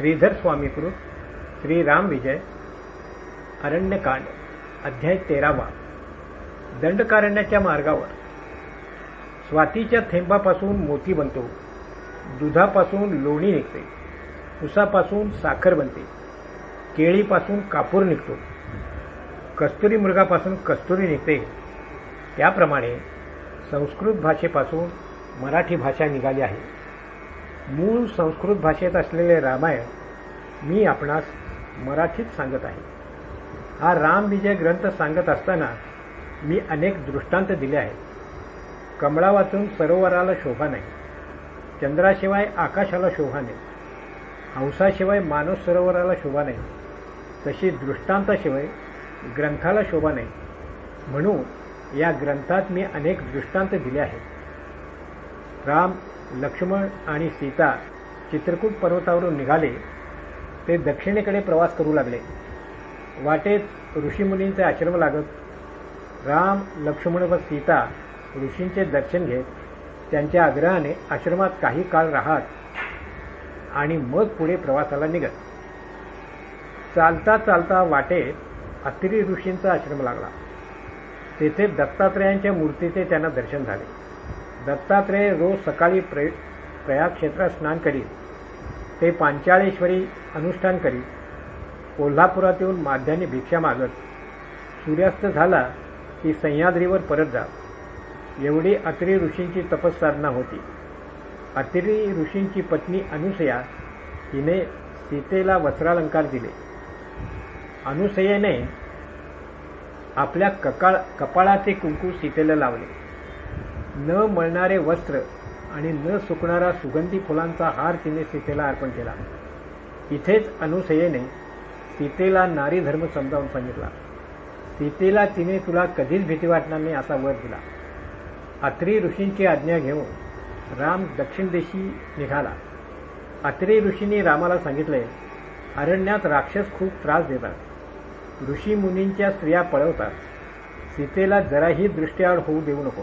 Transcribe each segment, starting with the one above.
श्रीधर स्वामीकृत श्री राम विजय अरण्यकांड अध्याय तेरावा. दंडकारण्याच्या मार्गावर. स्वातीच्या थेंबापासून मोती बनतो दुधापासून लोणी निघते उसापासून साखर बनते केळीपासून कापूर निघतो कस्तुरी मृगापासून कस्तुरी निघते. त्याप्रमाणे संस्कृत भाषेपासून मराठी भाषा निघाली आहे. मूळ संस्कृत भाषेत असलेले रामायण मी आपणास मराठीत सांगत आहे. हा राम विजय ग्रंथ सांगत असताना मी अनेक दृष्टांत दिले आहेत. कमळा वाचून सरोवराला शोभा नाही. चंद्राशिवाय आकाशाला शोभा नाही. हंसाशिवाय मानस सरोवराला शोभा नाही. तशी दृष्टांताशिवाय ग्रंथाला शोभा नाही. म्हणून या ग्रंथात मी अनेक दृष्टांत दिले आहेत. राम लक्ष्मण आणि सीता चित्रकूट पर्वतावरून निघाले. ते दक्षिणेकडे प्रवास करू लागले. वाटेत ऋषीमुनींचे आश्रम लागत राम लक्ष्मण व सीता ऋषींचे दर्शन घेत त्यांच्या आग्रहाने आश्रमात काही काळ राहत आणि मग पुढे प्रवासाला निघत. चालता चालता वाटेत अत्रि ऋषींचा आश्रम लागला. तेथे दत्तात्रयांच्या मूर्तीचे त्यांना दर्शन झाले. दत्तात्रेय रोज सकाळी प्रे प्रयाग क्षेत्रात स्नान करीत ते पांचाळेश्वरी अनुष्ठान करीत कोल्हापुरात येऊन माध्याने भिक्षा मागत सूर्यास्त झाला की सह्याद्रीवर परत जा. एवढी अत्रि ऋषींची तपसाधना होती. अत्रि ऋषींची पत्नी अनुसया हिने सीतेला वस्त्रालंकार दिले. अनुसयेने आपल्या ककाळ कपाळाचे कुंकू सीतेला लावले. न मळणारे वस्त्र आणि न सुकणारा सुगंधी फुलांचा हार तिने सीतेला अर्पण केला. इथेच अनुसयेने सीतेला नारी धर्म समजावून सांगितला. सीतेला तिने तुला कधीच भीती वाटणार नाही असा वर दिला. अत्री ऋषींची आज्ञा घेऊन राम दक्षिण देशी निघाला. अत्री ऋषींनी रामाला सांगितले अरण्यात राक्षस खूप त्रास देतात. ऋषी मुनींच्या स्त्रिया पळवतात. सीतेला जराही दृष्टीआड होऊ देऊ नको.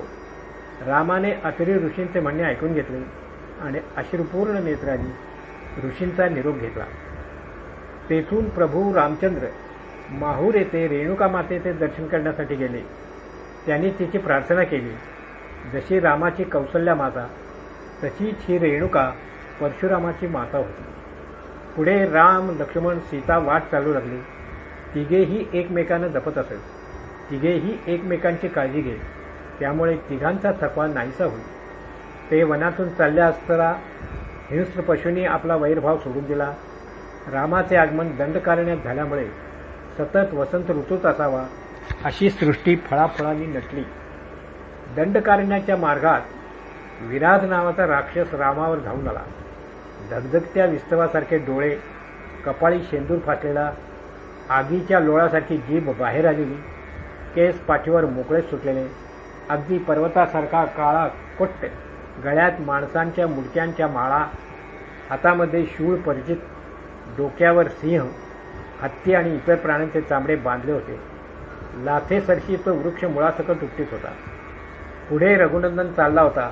रामाने अखेरी ऋषींचे म्हणणे ऐकून घेतले आणि अश्रुपूर्ण नेत्रांनी ऋषींचा निरोप घेतला. तेथून प्रभू रामचंद्र माहूर येथे रेणुका मातेचे दर्शन करण्यासाठी गेले. त्यांनी तिची प्रार्थना केली. जशी रामाची कौशल्या माता तशीच ही रेणुका परशुरामाची माता होती. पुढे राम लक्ष्मण सीता वाट चालू लागली. तिघेही एकमेकांना जपत असत तिघेही एकमेकांची काळजी घेत. त्यामुळे तिघांचा थकवा नाहीसा होईल. ते वनातून चालल्या असताना हिंस्र पशूंनी आपला वैरभाव सोडून दिला. रामाचे आगमन दंडकारण्यात झाल्यामुळे सतत वसंत ऋतूच असावा अशी सृष्टी फळाफळांनी नटली. दंडकारण्याच्या मार्गात विराध नावाचा राक्षस रामावर धावून आला. धगधगत्या विस्तवासारखे डोळे कपाळी शेंदूर फाटलेला आगीच्या लोळासारखी जीभ बाहेर आलेली केस पाठीवर मोकळे सुटलेले अगदी पर्वतासारखा काळा कोट्ट गळ्यात माणसांच्या मुडक्यांच्या माळा हातामध्ये शूळ परिचित डोक्यावर सिंह हत्ती आणि इतर प्राण्यांचे चांबडे बांधले होते. लाथेसरशी तो वृक्ष मुळासकट उपटीत होता. पुढे रघुनंदन चालला होता.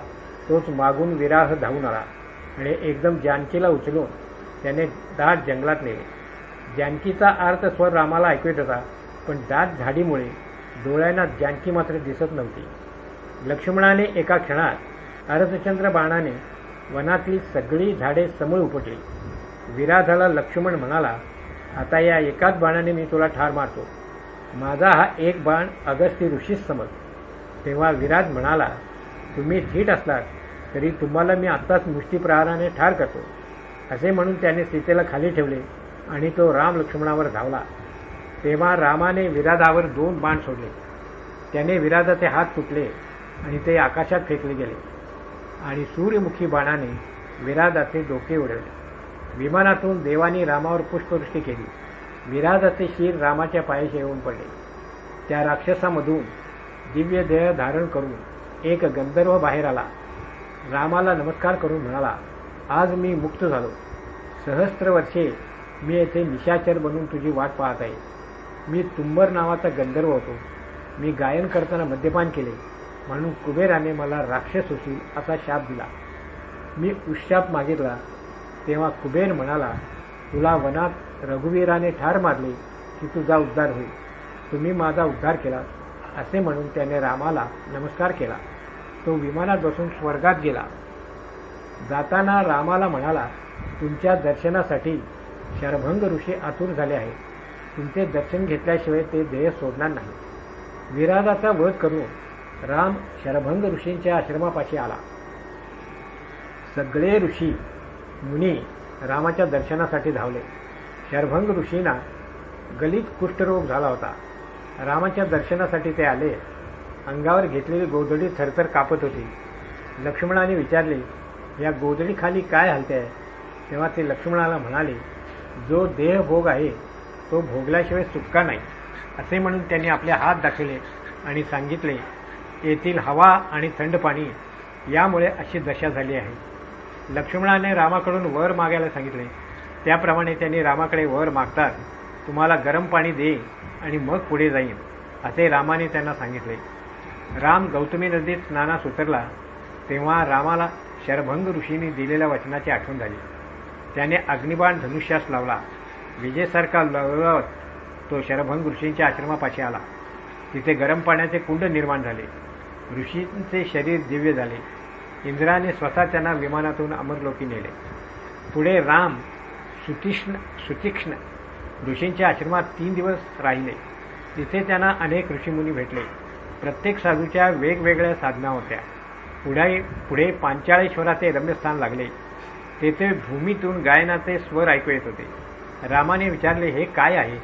तोच मागून विराह धावून आला आणि एकदम जानकीला उचलून त्याने दाट जंगलात नेले. जानकीचा अर्थ स्वर रामाला ऐकू येत होता पण दाट झाडीमुळे डोळ्यांना जानकी मात्र दिसत नव्हती. लक्ष्मणाने एका क्षणात अरथचंद्र बाणाने वनातली सगळी झाडे समूळ उपटली. विराधाला लक्ष्मण म्हणाला आता या एकाच बाणाने मी तुला ठार मारतो. माझा हा एक बाण अगस्ती ऋषीच समज. तेव्हा विराज म्हणाला तुम्ही थीट असलात तरी तुम्हाला मी आत्ताच मुष्टीप्रहाराने ठार करतो. असे म्हणून त्याने सीतेला खाली ठेवले आणि तो राम लक्ष्मणावर धावला. तेव्हा रामाने विराधावर दोन बाण सोडले. त्याने विराधाचे हात तुटले. आणि ते आकाशात फेकले गेले. आणि सूर्यमुखी बाणाने विराजाचे डोके उडवले. विमानातून देवानी रामावर पुष्पवृष्टी केली. विराजाचे शिर रामाच्या पायाशी येऊन पडले. त्या राक्षसामधून दिव्य देह धारण करून एक गंधर्व बाहेर आला. रामाला नमस्कार करून म्हणाला आज मी मुक्त झालो. सहस्त्र वर्षे मी येथे निशाचर बनून तुझी वाट पाहत आहे. मी तुंबर नावाचा गंधर्व होतो. मी गायन करताना मद्यपान केले. म्हणून कुबेराने मला राक्षस होशील असा शाप दिला. मी उशाप मागितला. तेव्हा कुबेर म्हणाला तुला वनात रघुवीराने ठार मारले की तुझा उद्धार होईल. तुम्ही माझा उद्धार केला. असे म्हणून त्याने रामाला नमस्कार केला. तो विमानात बसून स्वर्गात गेला. जाताना रामाला म्हणाला तुमच्या दर्शनासाठी शरभंग ऋषी आतुर झाले आहे तुमचे दर्शन घेतल्याशिवाय ते ध्येय सोडणार नाही विराजाचा वध करून राम शरभंग ऋषींच्या आश्रमापाशी आला. सगळे ऋषी मुनी रामाच्या दर्शनासाठी धावले. शरभंग ऋषींना गलित कुष्ठरोग झाला होता. रामाच्या दर्शनासाठी ते आले. अंगावर घेतलेली गोधडी थरथर कापत होती. लक्ष्मणाने विचारले या गोधडीखाली काय हलते आहे तेव्हा ते लक्ष्मणाला म्हणाले जो देहभोग आहे तो भोगल्याशिवाय सुटका नाही असे म्हणून त्यांनी आपले हात दाखवले आणि सांगितले येथील हवा आणि थंड पाणी यामुळे अशी दशा झाली आहे. लक्ष्मणाने रामाकडून वर मागायला सांगितले. त्याप्रमाणे त्यांनी रामाकडे वर मागतात. तुम्हाला गरम पाणी दे आणि मग पुढे जाईन असे रामाने त्यांना सांगितले. राम गौतमी नदीत स्नानास उतरला. तेव्हा रामाला शरभंग ऋषींनी दिलेल्या वचनाची आठवण झाली. त्याने अग्निबाण धनुष्यास लावला. विजेसारखा लवत तो शरभंग ऋषींच्या आश्रमापाशी आला. तिथे गरम पाण्याचे कुंड निर्माण झाले. ऋषींचे शरीर दिव्य झाले. इंद्राने स्वतः त्यांना विमानातून अमरलोकी नेले. पुढे राम सुतीक्ष्ण सुतीक्ष्ण ऋषींच्या आश्रमात तीन दिवस राहिले. तिथे त्यांना अनेक ऋषीमुनी भेटले. प्रत्येक साधूच्या वेगवेगळ्या साधना होत्या. पुढे पुढे पांचाळेश्वराचे रम्यस्थान लागले. तेथे भूमीतून गायनाचे स्वर ऐकू येत होते. रामाने विचारले हे काय आहे?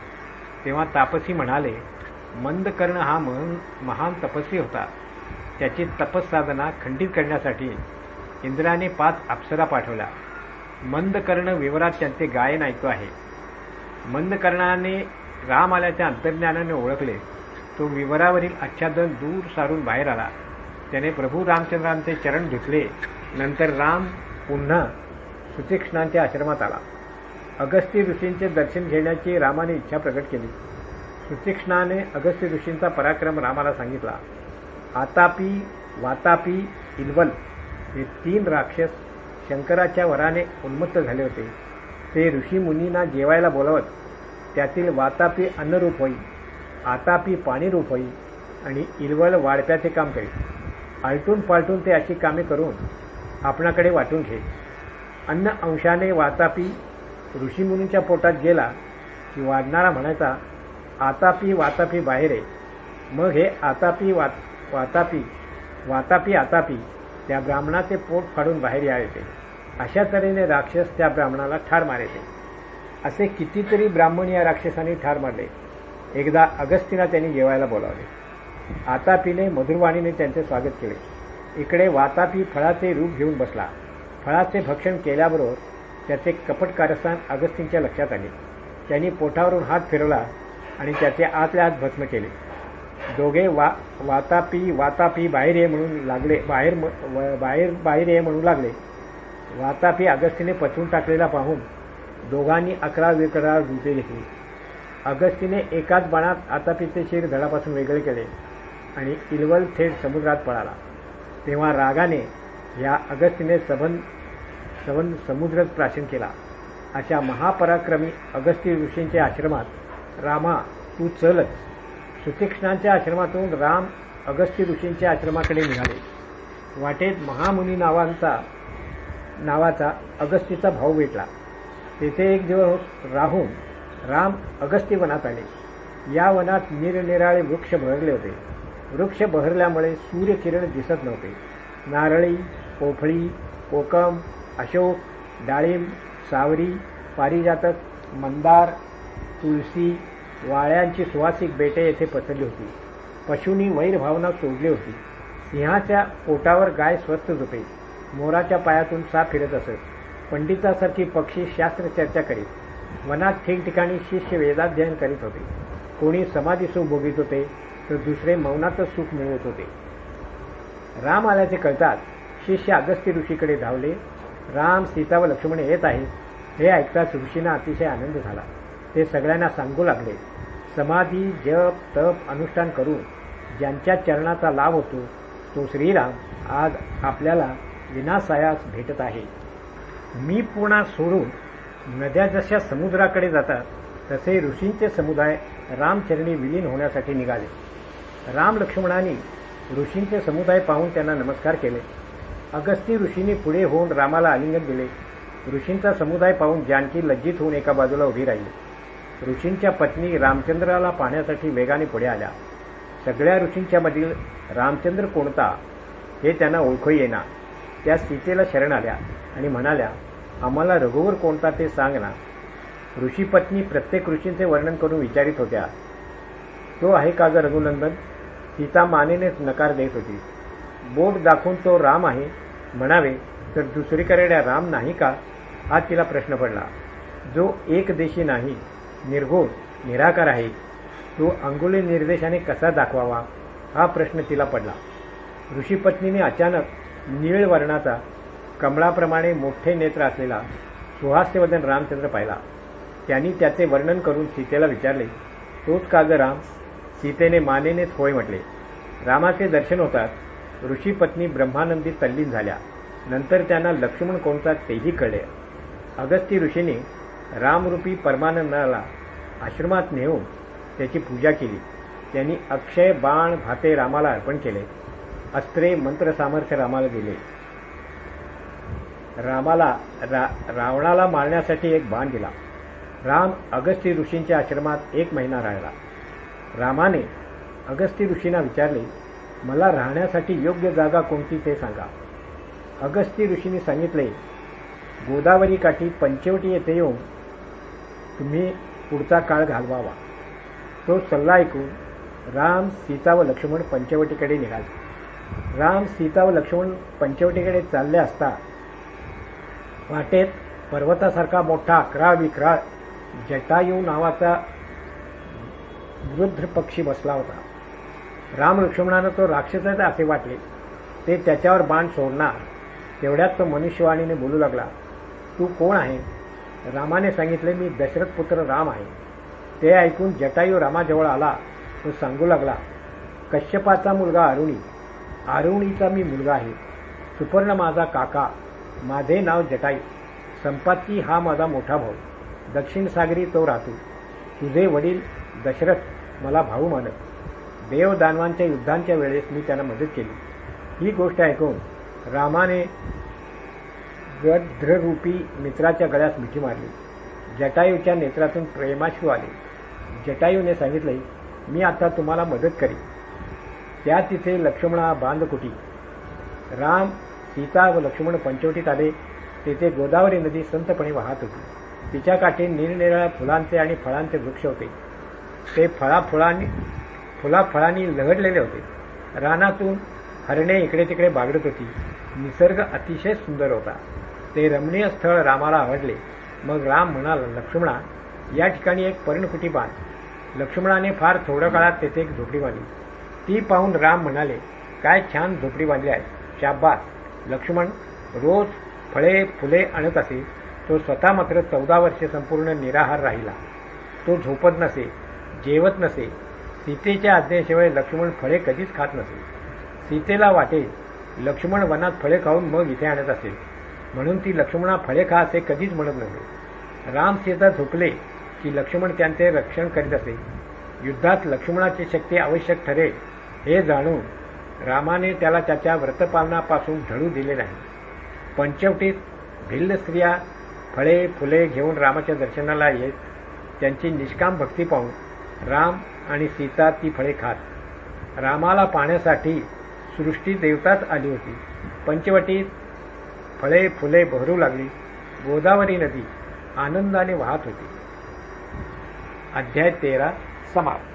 तेव्हा तापसी म्हणाले मंद कर्ण हा महान तपस्वी होता. त्याची तपसाधना खंडित करण्यासाठी इंद्राने पाच अप्सरा पाठवल्या. मंदकर्ण विवरात त्यांचे गायन ऐकू आहे. मंदकर्णाने राम आल्याच्या अंतर्ज्ञानाने ओळखले. तो विवरावरील आच्छादन दूर सारून बाहेर आला. त्याने प्रभू रामचंद्रांचे चरण धुतले. नंतर राम पुन्हा सुतीक्ष्णांच्या आश्रमात आला. अगस्ती ऋषींचे दर्शन घेण्याची रामाने इच्छा प्रकट केली. सुतीक्ष्णाने अगस्त्य ऋषींचा पराक्रम रामाला सांगितला. आतापी वातापी इल्वल हे तीन राक्षस शंकराच्या वराने उन्मत्त झाले होते. ते ऋषी मुनींना जेवायला बोलावत त्यातील वातापी अन्नरूप होई आतापी पाणीरूप होई आणि इलवल वाढप्याचे काम करी. आलटून पालटून ते अशी कामे करून आपणाकडे वाटून घे. अन्न अंशाने वातापी ऋषीमुनींच्या पोटात गेला की वाढणारा म्हणायचा आतापी वातापी बाहेर आहे. मग हे आतापी वात वातापी वातापी आतापी त्या ब्राह्मणाचे पोट फाडून बाहेर यायचे. अशा तऱ्हेने राक्षस त्या ब्राह्मणाला ठार मारायचे. असे कितीतरी ब्राह्मण या राक्षसांनी ठार मारले. एकदा अगस्तीला त्यांनी जेवायला बोलावले. आतापीने मधुरवाणीने त्यांचे स्वागत केले. इकडे वातापी फळाचे रूप घेऊन बसला. फळाचे भक्षण केल्याबरोबर त्याचे कपट कारस्थान अगस्तींच्या लक्षात आले. त्यांनी पोटावरून हात फिरवला. आणि त्याचे आतल्या आत भस्म केले. दोघे वा वातापी वातापी बाहेर ये म्हणून लागले बाहेर बाहेर बाहेर ये म्हणू लागले. वातापी अगस्तीने पचवून टाकलेला पाहून दोघांनी अकरा वेकडा रुपये घेतली. अगस्तीने एकाच बाणात आतापीचे शिर धडापासून वेगळे केले आणि इलवल थेट समुद्रात पळाला. तेव्हा रागाने या अगस्तीने सबन सबन समुद्रच प्राशन केला. अशा महापराक्रमी अगस्ती ऋषींच्या आश्रमात रामा तू चलच. सुतीक्ष्णांच्या आश्रमातून राम अगस्ती ऋषींच्या आश्रमाकडे निघाले. वाटेत महामुनी नावांचा नावाचा अगस्तीचा भाऊ भेटला. तेथे एक दिवस राहून राम अगस्ती वनात आले. या वनात निरनिराळे वृक्ष बहरले होते. वृक्ष बहरल्यामुळे सूर्यकिरण दिसत नव्हते. नारळी पोफळी कोकम अशोक डाळिंब सावरी पारिजातक मंदार तुळसी वाळ्यांची सुवासिक बेटे येथे पसरली होती. पशूंनी वैरभावना सोडली होती. सिंहाच्या पोटावर गाय स्वस्त झोपे. मोराच्या पायातून साप फिरत असत. पंडितासारखी पक्षी शास्त्र चर्चा करीत. वनात ठिकठिकाणी शिष्य वेदाध्ययन करीत होते. कोणी समाधी सुख भोगीत होते तर दुसरे मौनातच सुख मिळवत होते. राम आल्याचे कळतात शिष्य अगस्ती ऋषीकडे धावले. राम सीता व लक्ष्मण येत आहेत. हे ऐकताच ऋषींना अतिशय आनंद झाला. ते सगळ्यांना सांगू लागले. समाधी जप तप अनुष्ठान करून ज्यांच्या चरणाचा लाभ होतो तो श्रीराम आज आपल्याला विनासायास भेटत आहे. मी पुन्हा सोडून नद्या जशा समुद्राकडे जातात तसे ऋषींचे समुदाय रामचरणी विलीन होण्यासाठी निघाले. राम लक्ष्मणांनी ऋषींचे समुदाय पाहून त्यांना नमस्कार केले. अगस्ती ऋषींनी पुढे होऊन रामाला आलिंगन दिले. ऋषींचा समुदाय पाहून जानकी लज्जित होऊन एका बाजूला उभी राहिली. ऋषींच्या पत्नी रामचंद्राला पाहण्यासाठी वेगाने पुढे आल्या. सगळ्या ऋषींच्या मधील रामचंद्र कोणता हे त्यांना ओळखू येणार त्या सीतेला शरण आल्या आणि म्हणाल्या आम्हाला रघुवर कोणता ते सांग ना. ऋषीपत्नी प्रत्येक ऋषींचे वर्णन करून विचारित होत्या. तो आहे का ग रघुनंदन? सीता मानेनेच नकार देत होती. बोट दाखवून तो राम आहे. म्हणावे तर दुसरीकडे राम नाही का? हा तिला प्रश्न पडला. जो एक देशी नाही निर्गुण निराकार आहे. तो अंगुली निर्देशाने कसा दाखवावा? हा प्रश्न तिला पडला. ऋषीपत्नीने अचानक निळ वर्णाचा कमळाप्रमाणे मोठे नेत्र असलेला सुहास्यवदन रामचंद्र पाहिला. त्यांनी त्याचे वर्णन करून सीतेला विचारले तोच का ग राम? सीतेने मानेनेच होय म्हटले. रामाचे दर्शन होतात ऋषीपत्नी ब्रह्मानंदी तल्लीन झाल्या. नंतर त्यांना लक्ष्मण कोणता तेही कळले. अगस्ती ऋषीने रामरूपी परमानंदाला आश्रमात नेऊन त्याची पूजा केली. त्यांनी अक्षय बाण भाते रामाला अर्पण केले. अस्त्रे मंत्र सामर्थ्य रामाला दिले. रामाला रा रावणाला मारण्यासाठी एक बाण दिला. राम अगस्ती ऋषींच्या आश्रमात एक महिना राहिला. रामाने अगस्ती ऋषींना विचारले मला राहण्यासाठी योग्य जागा कोणती ते सांगा. अगस्ती ऋषींनी सांगितले गोदावरी काठी पंचवटी येथे येऊन तुम्ही पुढचा काळ घालवावा. तो सल्ला ऐकून राम सीता व लक्ष्मण पंचवटीकडे निघाले. राम सीता व लक्ष्मण पंचवटीकडे चालले असता वाटेत पर्वतासारखा मोठा अकरा विक्राळ जटायू नावाचा वृद्ध पक्षी बसला होता. राम लक्ष्मणानं तो राक्षसच असे वाटले ते त्याच्यावर बाण सोडणार. तेवढ्यात तो मनुष्यवाणीने बोलू लागला तू कोण आहे? रामाने सांगितले मी दशरथ पुत्र राम आहे. ते ऐकून जटायू रामाजवळ आला तो सांगू लागला कश्यपाचा मुलगा अरुणी अरुणीचा मी मुलगा आहे. सुपर्ण माझा काका माझे नाव जटाई संपाती हा माझा मोठा भाऊ. दक्षिण सागरी तो राहतो तुझे वडील दशरथ मला भाऊ मानत. देवदानवांच्या युद्धांच्या वेळेस मी त्यांना मदत केली. ही गोष्ट ऐकून रामाने गद्ररूपी मित्राच्या गळ्यात मिठी मारली. जटायूच्या नेत्रातून प्रेमाश्रू आले. जटायूने सांगितले मी आता तुम्हाला मदत करीन. त्या तिथे लक्ष्मणा बांधकुटी राम सीता व लक्ष्मण पंचवटीत आले. तेथे गोदावरी नदी संतपणे वाहत होती. तिच्या काठी निरनिराळ्या फुलांचे आणि फळांचे वृक्ष होते. ते फळाफुळांनी फुलाफळांनी लहडलेले होते. रानातून हरणे इकडे तिकडे बागडत होती. निसर्ग अतिशय सुंदर होता. ते रमणीय स्थळ रामाला आवडले. मग राम म्हणाला लक्ष्मणा या ठिकाणी एक पर्णकुटी बांध. लक्ष्मणाने फार थोड्या काळात तेथे एक झोपडी बांधली. ती पाहून राम म्हणाले काय छान झोपडी बांधली आहे. शाबास. लक्ष्मण रोज फळे फुले आणत असे. तो स्वतः मात्र चौदा वर्षे संपूर्ण निराहार राहिला. तो झोपत नसे जेवत नसे. सीतेच्या आज्ञेशिवाय लक्ष्मण फळे कधीच खात नसे. सीतेला वाटे लक्ष्मण वनात फळे खाऊन मग इथे आणत असेल म्हणून ती लक्ष्मणा फळे खा असे कधीच म्हणत नव्हते राम सीता झोपले की लक्ष्मण त्यांचे रक्षण करीत असे. युद्धात लक्ष्मणाची शक्ती आवश्यक ठरेल हे जाणून रामाने त्याला त्याच्या व्रतपालनापासून ढळू दिले नाही. पंचवटीत भिल्ल स्त्रिया फळे फुले घेऊन रामाच्या दर्शनाला येत त्यांची निष्काम भक्ती पाहून राम आणि सीता ती फळे खात. रामाला पाहण्यासाठी सृष्टी देवताच आली होती. पंचवटीत फळे फुले बहरू लागली. गोदावरी नदी आनंदाने वाहत होती. अध्याय तेरा समाप्त.